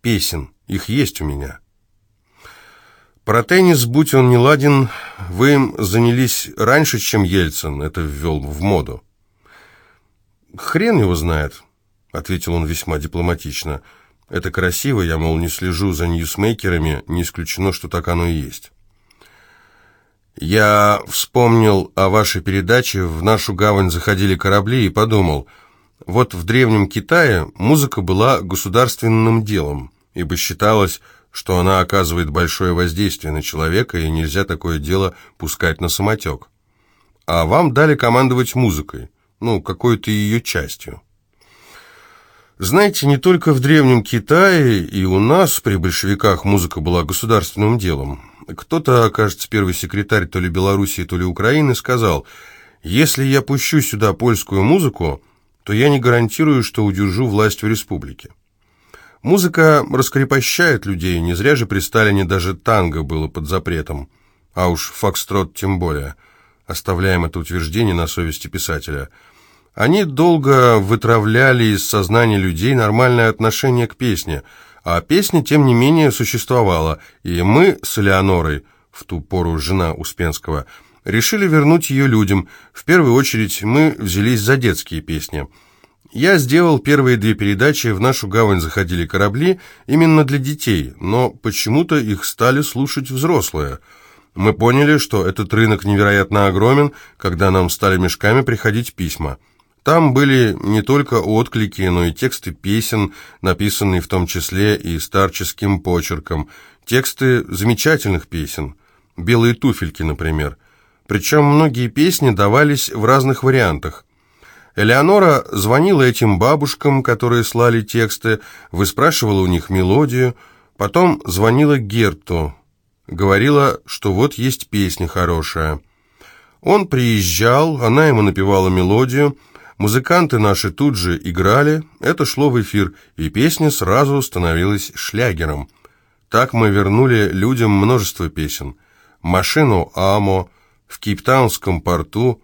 песен. Их есть у меня. Про теннис, будь он не ладен, вы им занялись раньше, чем Ельцин это ввел в моду. «Хрен его знает», — ответил он весьма дипломатично. «Это красиво, я, мол, не слежу за ньюсмейкерами, не исключено, что так оно и есть». Я вспомнил о вашей передаче, в нашу гавань заходили корабли и подумал, вот в Древнем Китае музыка была государственным делом, ибо считалось, что она оказывает большое воздействие на человека, и нельзя такое дело пускать на самотек. А вам дали командовать музыкой, ну, какой-то ее частью. Знаете, не только в Древнем Китае и у нас при большевиках музыка была государственным делом. Кто-то, кажется, первый секретарь то ли Белоруссии, то ли Украины, сказал, «Если я пущу сюда польскую музыку, то я не гарантирую, что удержу власть в республике». Музыка раскрепощает людей, не зря же при Сталине даже танго было под запретом, а уж фокстрот тем более. Оставляем это утверждение на совести писателя. Они долго вытравляли из сознания людей нормальное отношение к песне, а песня, тем не менее, существовала, и мы с Элеонорой, в ту пору жена Успенского, решили вернуть ее людям. В первую очередь мы взялись за детские песни – я сделал первые две передачи, в нашу гавань заходили корабли, именно для детей, но почему-то их стали слушать взрослые. Мы поняли, что этот рынок невероятно огромен, когда нам стали мешками приходить письма. Там были не только отклики, но и тексты песен, написанные в том числе и старческим почерком, тексты замечательных песен, «Белые туфельки», например. Причем многие песни давались в разных вариантах. Элеонора звонила этим бабушкам, которые слали тексты, выспрашивала у них мелодию, потом звонила Герту, говорила, что вот есть песня хорошая. Он приезжал, она ему напевала мелодию, музыканты наши тут же играли, это шло в эфир, и песня сразу становилась шлягером. Так мы вернули людям множество песен. «Машину Амо», «В Кейптаунском порту»,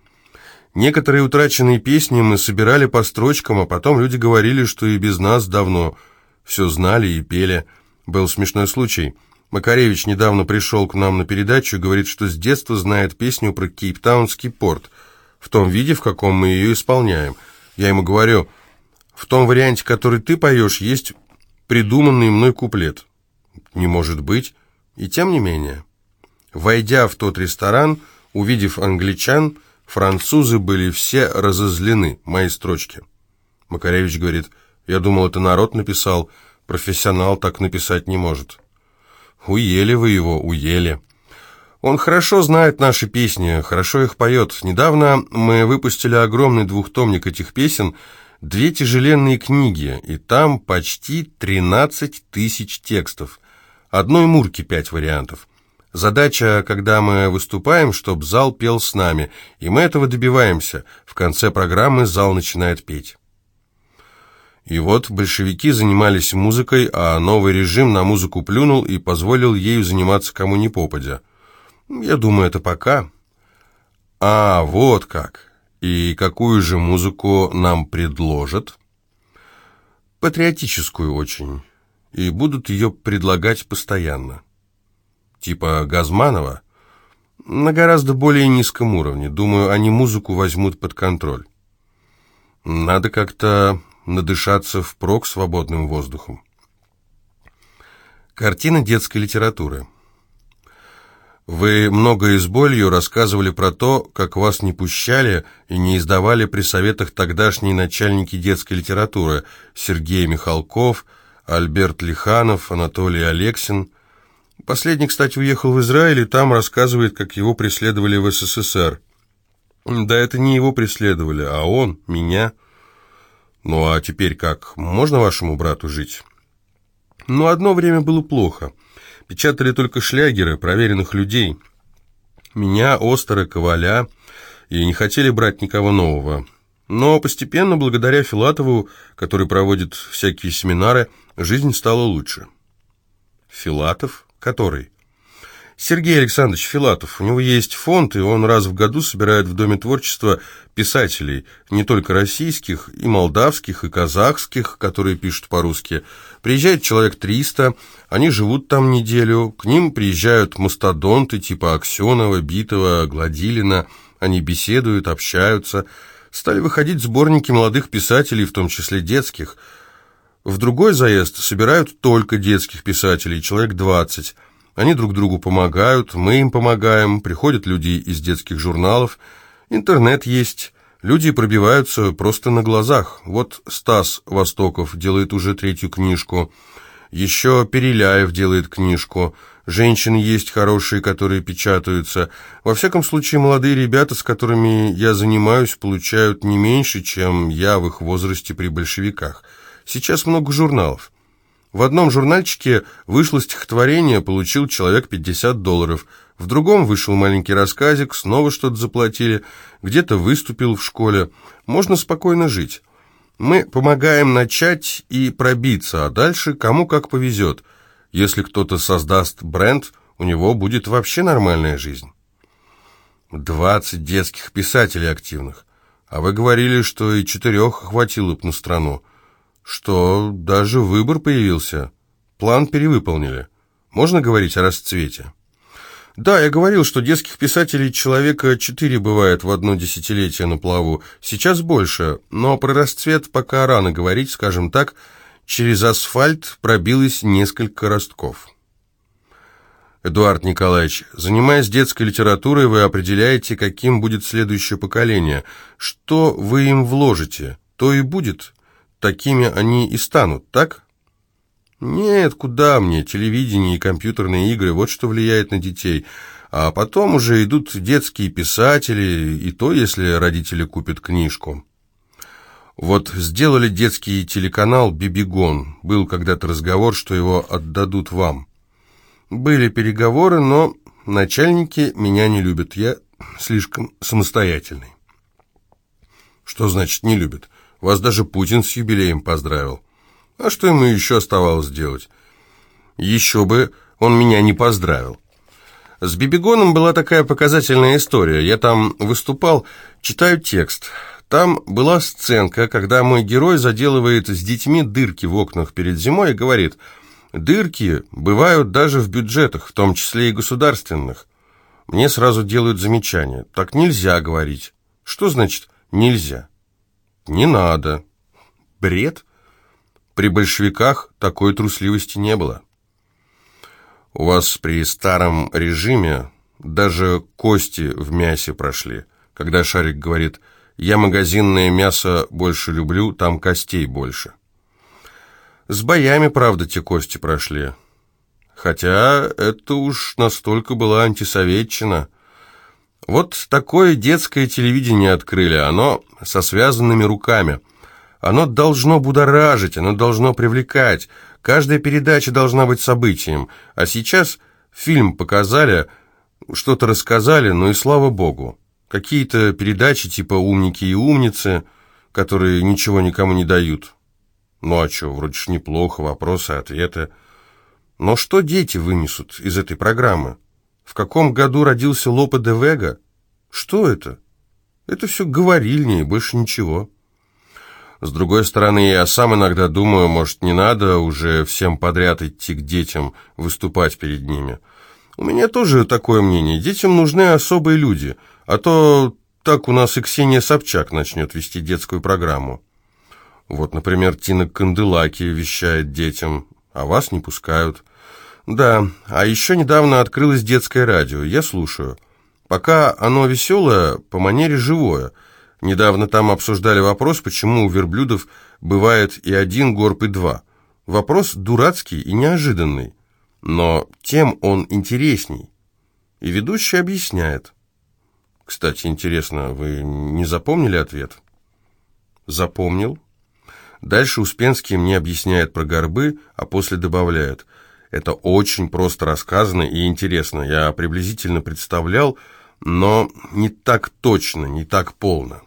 Некоторые утраченные песни мы собирали по строчкам, а потом люди говорили, что и без нас давно все знали и пели. Был смешной случай. Макаревич недавно пришел к нам на передачу и говорит, что с детства знает песню про Кейптаунский порт, в том виде, в каком мы ее исполняем. Я ему говорю, в том варианте, который ты поешь, есть придуманный мной куплет. Не может быть. И тем не менее. Войдя в тот ресторан, увидев англичан, Французы были все разозлены, мои строчки. Макаревич говорит, я думал, это народ написал, профессионал так написать не может. Уели вы его, уели. Он хорошо знает наши песни, хорошо их поет. Недавно мы выпустили огромный двухтомник этих песен, две тяжеленные книги, и там почти 13 тысяч текстов. Одной Мурки пять вариантов. Задача, когда мы выступаем, чтобы зал пел с нами, и мы этого добиваемся. В конце программы зал начинает петь. И вот большевики занимались музыкой, а новый режим на музыку плюнул и позволил ею заниматься кому ни попадя. Я думаю, это пока. А, вот как. И какую же музыку нам предложат? Патриотическую очень. И будут ее предлагать постоянно типа Газманова, на гораздо более низком уровне. Думаю, они музыку возьмут под контроль. Надо как-то надышаться впрок свободным воздухом. Картина детской литературы. Вы много и с болью рассказывали про то, как вас не пущали и не издавали при советах тогдашние начальники детской литературы Сергей Михалков, Альберт Лиханов, Анатолий Алексин. Последний, кстати, уехал в Израиль и там рассказывает, как его преследовали в СССР. Да это не его преследовали, а он, меня. Ну а теперь как, можно вашему брату жить? Ну, одно время было плохо. Печатали только шлягеры проверенных людей. Меня, Остера, Коваля, и не хотели брать никого нового. Но постепенно, благодаря Филатову, который проводит всякие семинары, жизнь стала лучше. Филатов? Который? Сергей Александрович Филатов. У него есть фонд, и он раз в году собирает в Доме творчества писателей, не только российских, и молдавских, и казахских, которые пишут по-русски. Приезжает человек 300, они живут там неделю, к ним приезжают мастодонты типа Аксенова, Битова, Гладилина, они беседуют, общаются. Стали выходить сборники молодых писателей, в том числе детских. В другой заезд собирают только детских писателей, человек 20 они друг другу помогают, мы им помогаем, приходят люди из детских журналов, интернет есть, люди пробиваются просто на глазах. Вот Стас Востоков делает уже третью книжку, еще Переляев делает книжку, женщины есть хорошие, которые печатаются. Во всяком случае, молодые ребята, с которыми я занимаюсь, получают не меньше, чем я в их возрасте при большевиках. Сейчас много журналов. В одном журнальчике вышло стихотворение, получил человек 50 долларов. В другом вышел маленький рассказик, снова что-то заплатили. Где-то выступил в школе. Можно спокойно жить. Мы помогаем начать и пробиться, а дальше кому как повезет. Если кто-то создаст бренд, у него будет вообще нормальная жизнь. 20 детских писателей активных. А вы говорили, что и четырех хватило бы на страну что даже выбор появился. План перевыполнили. Можно говорить о расцвете? Да, я говорил, что детских писателей человека четыре бывает в одно десятилетие на плаву. Сейчас больше, но про расцвет пока рано говорить, скажем так, через асфальт пробилось несколько ростков. Эдуард Николаевич, занимаясь детской литературой, вы определяете, каким будет следующее поколение. Что вы им вложите, то и будет такими они и станут, так? Нет, куда мне, телевидение и компьютерные игры, вот что влияет на детей. А потом уже идут детские писатели, и то, если родители купят книжку. Вот сделали детский телеканал «Бибигон». Был когда-то разговор, что его отдадут вам. Были переговоры, но начальники меня не любят. Я слишком самостоятельный. Что значит «не любят»? Вас даже Путин с юбилеем поздравил. А что ему еще оставалось делать? Еще бы он меня не поздравил. С Бибигоном была такая показательная история. Я там выступал, читаю текст. Там была сценка, когда мой герой заделывает с детьми дырки в окнах перед зимой и говорит, «Дырки бывают даже в бюджетах, в том числе и государственных». Мне сразу делают замечание. Так нельзя говорить. Что значит «нельзя»? «Не надо». Бред? При большевиках такой трусливости не было. У вас при старом режиме даже кости в мясе прошли. Когда Шарик говорит «я магазинное мясо больше люблю, там костей больше». С боями, правда, те кости прошли. Хотя это уж настолько была антисоветчина – вот такое детское телевидение открыли, оно со связанными руками. Оно должно будоражить, оно должно привлекать. Каждая передача должна быть событием. А сейчас фильм показали, что-то рассказали, ну и слава богу. Какие-то передачи типа «Умники и умницы», которые ничего никому не дают. Ну а что, вроде ж неплохо, вопросы, ответы. Но что дети вынесут из этой программы? В каком году родился Лопе де Вега? Что это? Это все говорильни, больше ничего. С другой стороны, я сам иногда думаю, может, не надо уже всем подряд идти к детям, выступать перед ними. У меня тоже такое мнение. Детям нужны особые люди, а то так у нас и Ксения Собчак начнет вести детскую программу. Вот, например, Тина Канделаки вещает детям, а вас не пускают. Да, а еще недавно открылось детское радио, я слушаю. Пока оно веселое, по манере живое. Недавно там обсуждали вопрос, почему у верблюдов бывает и один горб, и два. Вопрос дурацкий и неожиданный, но тем он интересней. И ведущий объясняет. Кстати, интересно, вы не запомнили ответ? Запомнил. Дальше Успенский мне объясняет про горбы, а после добавляет – это очень просто рассказано и интересно. Я приблизительно представлял, но не так точно, не так полно.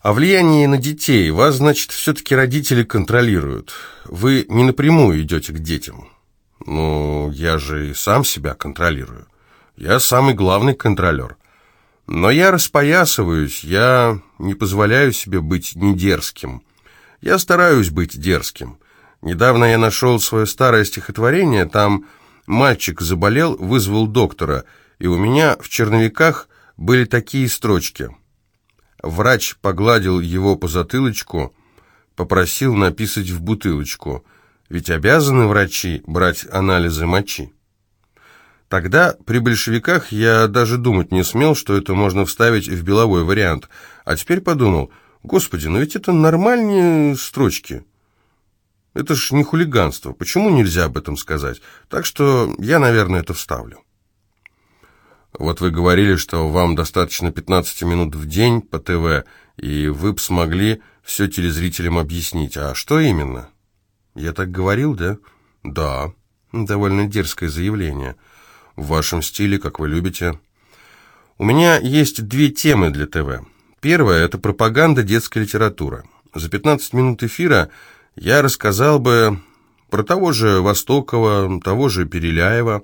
О влиянии на детей вас, значит, все-таки родители контролируют. Вы не напрямую идете к детям. Ну, я же и сам себя контролирую. Я самый главный контролер. Но я распоясываюсь, я не позволяю себе быть недерзким. Я стараюсь быть дерзким. Недавно я нашел свое старое стихотворение, там мальчик заболел, вызвал доктора, и у меня в черновиках были такие строчки. Врач погладил его по затылочку, попросил написать в бутылочку, ведь обязаны врачи брать анализы мочи. Тогда при большевиках я даже думать не смел, что это можно вставить в беловой вариант, а теперь подумал, господи, но ведь это нормальные строчки. Это ж не хулиганство, почему нельзя об этом сказать? Так что я, наверное, это вставлю. Вот вы говорили, что вам достаточно 15 минут в день по ТВ, и вы бы смогли все телезрителям объяснить. А что именно? Я так говорил, да? Да. Довольно дерзкое заявление в вашем стиле, как вы любите. У меня есть две темы для ТВ. Первая – это пропаганда детской литературы. За 15 минут эфира я рассказал бы про того же Востокова, того же Переляева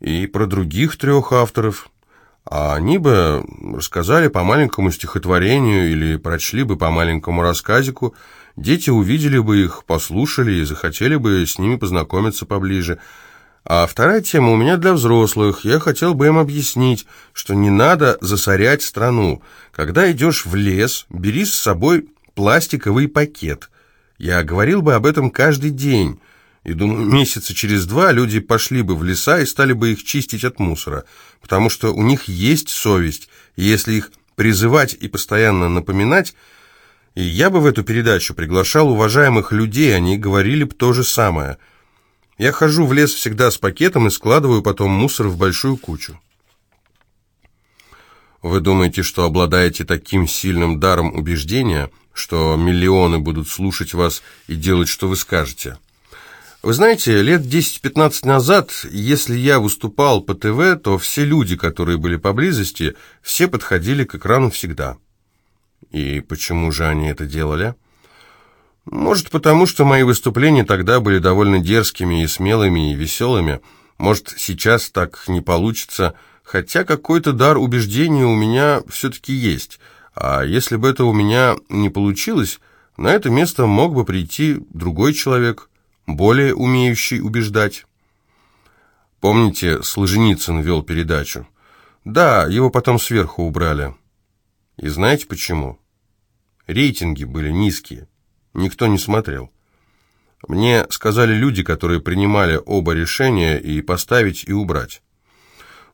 и про других трех авторов, а они бы рассказали по маленькому стихотворению или прочли бы по маленькому рассказику, дети увидели бы их, послушали и захотели бы с ними познакомиться поближе – а вторая тема у меня для взрослых. Я хотел бы им объяснить, что не надо засорять страну. Когда идешь в лес, бери с собой пластиковый пакет. Я говорил бы об этом каждый день. И думаю, месяца через два люди пошли бы в леса и стали бы их чистить от мусора. Потому что у них есть совесть. И если их призывать и постоянно напоминать, и я бы в эту передачу приглашал уважаемых людей, они говорили бы то же самое – я хожу в лес всегда с пакетом и складываю потом мусор в большую кучу. Вы думаете, что обладаете таким сильным даром убеждения, что миллионы будут слушать вас и делать, что вы скажете? Вы знаете, лет 10-15 назад, если я выступал по ТВ, то все люди, которые были поблизости, все подходили к экрану всегда. И почему же они это делали? Может, потому что мои выступления тогда были довольно дерзкими и смелыми и веселыми. Может, сейчас так не получится, хотя какой-то дар убеждения у меня все-таки есть. А если бы это у меня не получилось, на это место мог бы прийти другой человек, более умеющий убеждать. Помните, Солженицын вел передачу? Да, его потом сверху убрали. И знаете почему? Рейтинги были низкие никто не смотрел. Мне сказали люди, которые принимали оба решения и поставить, и убрать.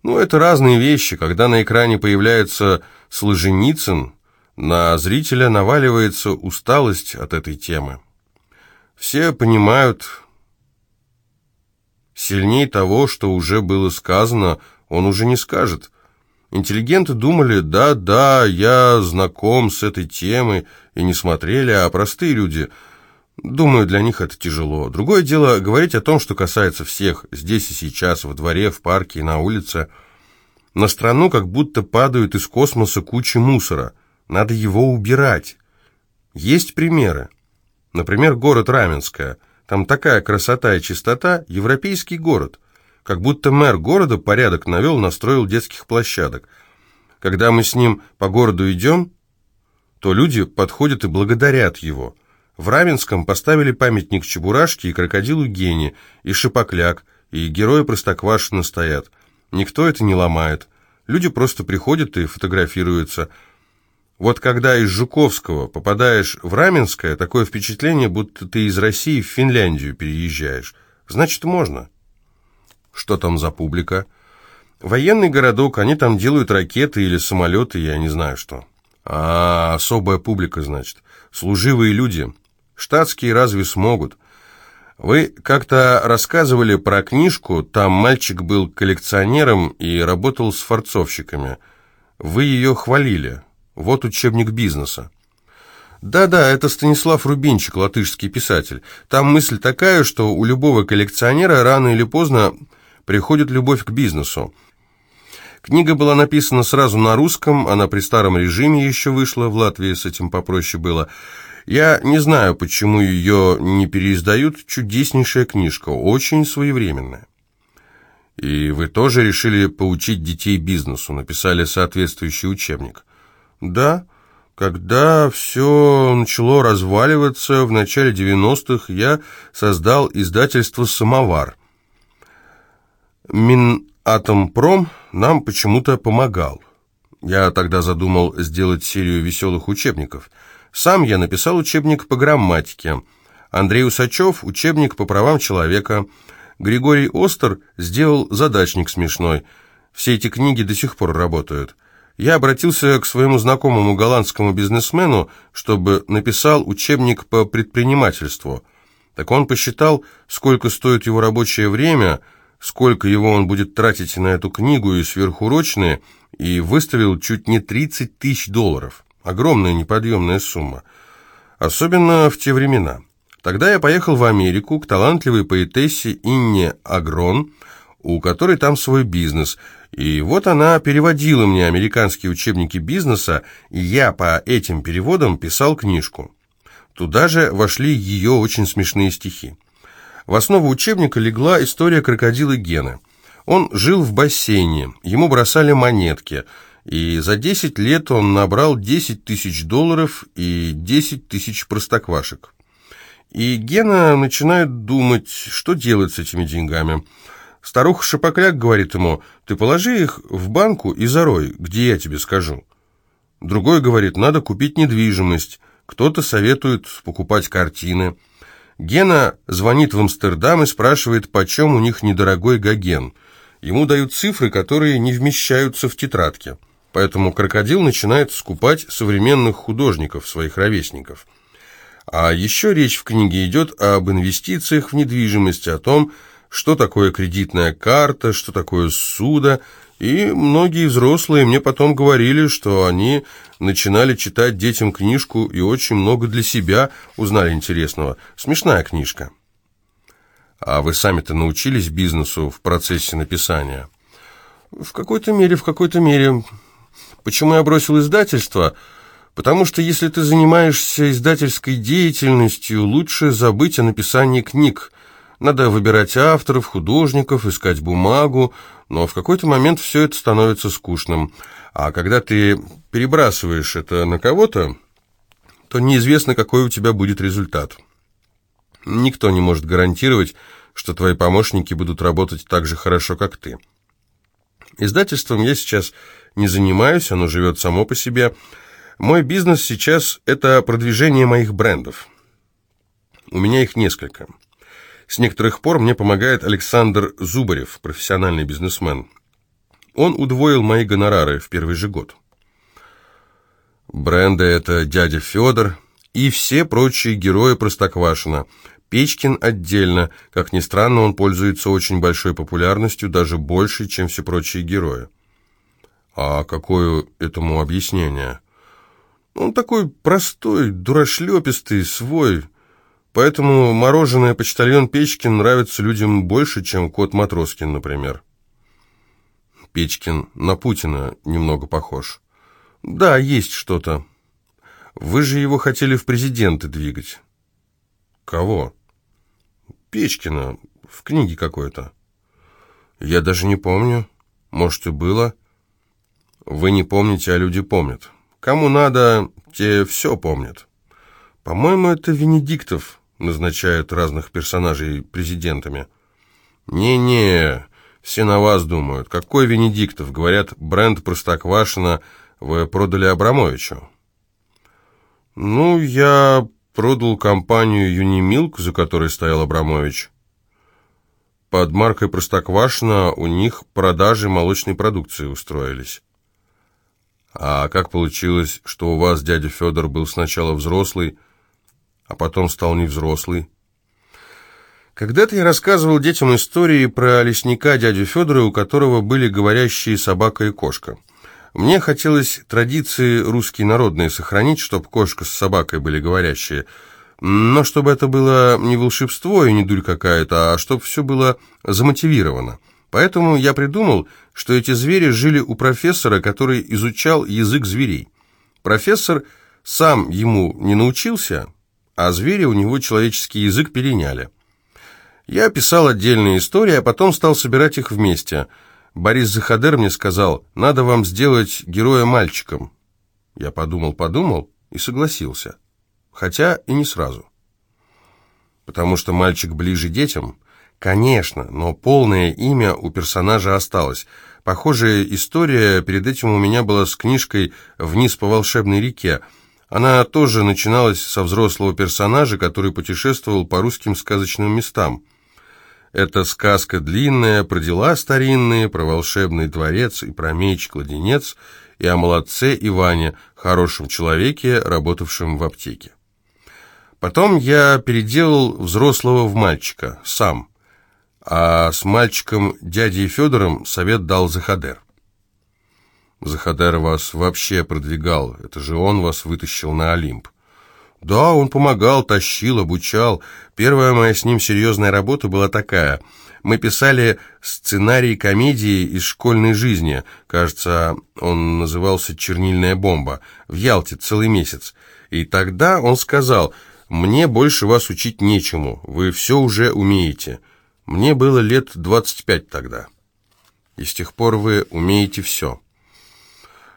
Ну, это разные вещи. Когда на экране появляется Солженицын, на зрителя наваливается усталость от этой темы. Все понимают, сильней того, что уже было сказано, он уже не скажет. Интеллигенты думали, да-да, я знаком с этой темой, и не смотрели, а простые люди, думаю, для них это тяжело. Другое дело говорить о том, что касается всех, здесь и сейчас, во дворе, в парке и на улице. На страну как будто падают из космоса кучи мусора. Надо его убирать. Есть примеры. Например, город Раменское. Там такая красота и чистота, европейский город. Как будто мэр города порядок навел, настроил детских площадок. Когда мы с ним по городу идем, то люди подходят и благодарят его. В Раменском поставили памятник Чебурашке и крокодилу Гене, и Шипокляк, и герои Простоквашино стоят. Никто это не ломает. Люди просто приходят и фотографируются. Вот когда из Жуковского попадаешь в Раменское, такое впечатление, будто ты из России в Финляндию переезжаешь. Значит, можно. Что там за публика? Военный городок, они там делают ракеты или самолеты, я не знаю что. А, особая публика, значит. Служивые люди. Штатские разве смогут? Вы как-то рассказывали про книжку, там мальчик был коллекционером и работал с форцовщиками. Вы ее хвалили. Вот учебник бизнеса. Да-да, это Станислав Рубинчик, латышский писатель. Там мысль такая, что у любого коллекционера рано или поздно приходит любовь к бизнесу. Книга была написана сразу на русском, она при старом режиме еще вышла, в Латвии с этим попроще было. Я не знаю, почему ее не переиздают. Чудеснейшая книжка, очень своевременная. И вы тоже решили поучить детей бизнесу, написали соответствующий учебник. Да, когда все начало разваливаться в начале 90-х, я создал издательство «Самовар». Минатомпром нам почему-то помогал. Я тогда задумал сделать серию веселых учебников. Сам я написал учебник по грамматике. Андрей Усачев – учебник по правам человека. Григорий Остер сделал задачник смешной. Все эти книги до сих пор работают. Я обратился к своему знакомому голландскому бизнесмену, чтобы написал учебник по предпринимательству. Так он посчитал, сколько стоит его рабочее время, сколько его он будет тратить на эту книгу и сверхурочные, и выставил чуть не 30 тысяч долларов. Огромная неподъемная сумма. Особенно в те времена. Тогда я поехал в Америку к талантливой поэтессе Инне Агрон, у которой там свой бизнес – и вот она переводила мне американские учебники бизнеса, и я по этим переводам писал книжку. Туда же вошли ее очень смешные стихи. В основу учебника легла история крокодила Гены. Он жил в бассейне, ему бросали монетки, и за 10 лет он набрал 10 тысяч долларов и 10 тысяч простоквашек. И Гена начинает думать, что делать с этими деньгами – Старуха Шапокляк говорит ему, ты положи их в банку и зарой, где я тебе скажу. Другой говорит, надо купить недвижимость. Кто-то советует покупать картины. Гена звонит в Амстердам и спрашивает, почем у них недорогой гоген. Ему дают цифры, которые не вмещаются в тетрадке. Поэтому крокодил начинает скупать современных художников, своих ровесников. А еще речь в книге идет об инвестициях в недвижимость, о том, что такое кредитная карта, что такое суда, и многие взрослые мне потом говорили, что они начинали читать детям книжку и очень много для себя узнали интересного. Смешная книжка. А вы сами-то научились бизнесу в процессе написания? В какой-то мере, в какой-то мере. Почему я бросил издательство? Потому что если ты занимаешься издательской деятельностью, лучше забыть о написании книг. Надо выбирать авторов, художников, искать бумагу, но в какой-то момент все это становится скучным. А когда ты перебрасываешь это на кого-то, то неизвестно, какой у тебя будет результат. Никто не может гарантировать, что твои помощники будут работать так же хорошо, как ты. Издательством я сейчас не занимаюсь, оно живет само по себе. Мой бизнес сейчас – это продвижение моих брендов. У меня их несколько – с некоторых пор мне помогает Александр Зубарев, профессиональный бизнесмен. Он удвоил мои гонорары в первый же год. Бренды – это дядя Федор и все прочие герои Простоквашина. Печкин отдельно, как ни странно, он пользуется очень большой популярностью, даже больше, чем все прочие герои. А какое этому объяснение? Он такой простой, дурашлепистый, свой, Поэтому мороженое почтальон Печкин нравится людям больше, чем кот Матроскин, например. Печкин на Путина немного похож. Да, есть что-то. Вы же его хотели в президенты двигать. Кого? Печкина. В книге какой-то. Я даже не помню. Может, и было. Вы не помните, а люди помнят. Кому надо, те все помнят. По-моему, это Венедиктов назначают разных персонажей президентами. Не-не, все на вас думают. Какой Венедиктов? Говорят, бренд Простоквашино вы продали Абрамовичу. Ну, я продал компанию Юнимилк, за которой стоял Абрамович. Под маркой Простоквашино у них продажи молочной продукции устроились. А как получилось, что у вас дядя Федор был сначала взрослый, а потом стал невзрослый. Когда-то я рассказывал детям истории про лесника дядю Федора, у которого были говорящие собака и кошка. Мне хотелось традиции русские народные сохранить, чтобы кошка с собакой были говорящие, но чтобы это было не волшебство и не дурь какая-то, а чтобы все было замотивировано. Поэтому я придумал, что эти звери жили у профессора, который изучал язык зверей. Профессор сам ему не научился, а звери у него человеческий язык переняли. Я писал отдельные истории, а потом стал собирать их вместе. Борис Захадер мне сказал, надо вам сделать героя мальчиком. Я подумал-подумал и согласился. Хотя и не сразу. Потому что мальчик ближе детям? Конечно, но полное имя у персонажа осталось. Похожая история перед этим у меня была с книжкой «Вниз по волшебной реке», она тоже начиналась со взрослого персонажа, который путешествовал по русским сказочным местам. Эта сказка длинная, про дела старинные, про волшебный дворец и про меч-кладенец, и о молодце Иване, хорошем человеке, работавшем в аптеке. Потом я переделал взрослого в мальчика, сам, а с мальчиком дядей Федором совет дал Захадер. Захадар вас вообще продвигал, это же он вас вытащил на Олимп. Да, он помогал, тащил, обучал. Первая моя с ним серьезная работа была такая. Мы писали сценарий комедии из школьной жизни. Кажется, он назывался «Чернильная бомба». В Ялте целый месяц. И тогда он сказал, «Мне больше вас учить нечему, вы все уже умеете». Мне было лет 25 тогда. И с тех пор вы умеете все.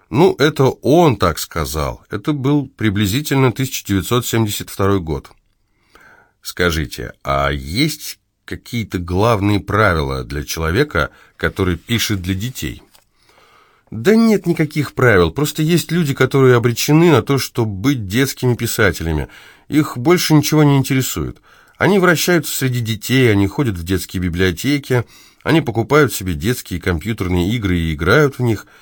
Ну, это он так сказал. Это был приблизительно 1972 год. Скажите, а есть какие-то главные правила для человека, который пишет для детей? Да нет никаких правил, просто есть люди, которые обречены на то, чтобы быть детскими писателями. Их больше ничего не интересует. Они вращаются среди детей, они ходят в детские библиотеки, они покупают себе детские компьютерные игры и играют в них –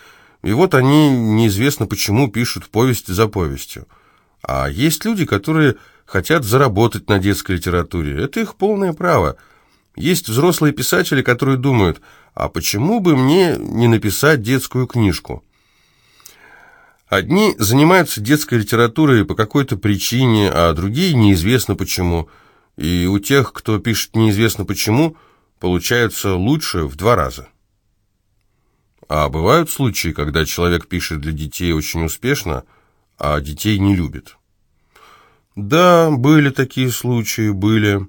и вот они неизвестно почему пишут повесть за повестью. А есть люди, которые хотят заработать на детской литературе. Это их полное право. Есть взрослые писатели, которые думают, а почему бы мне не написать детскую книжку? Одни занимаются детской литературой по какой-то причине, а другие неизвестно почему. И у тех, кто пишет неизвестно почему, получается лучше в два раза. А бывают случаи, когда человек пишет для детей очень успешно, а детей не любит? Да, были такие случаи, были.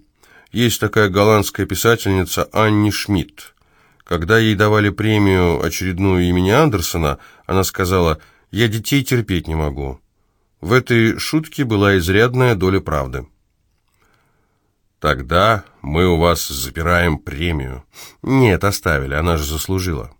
Есть такая голландская писательница Анни Шмидт. Когда ей давали премию очередную имени Андерсона, она сказала «Я детей терпеть не могу». В этой шутке была изрядная доля правды. «Тогда мы у вас запираем премию». «Нет, оставили, она же заслужила».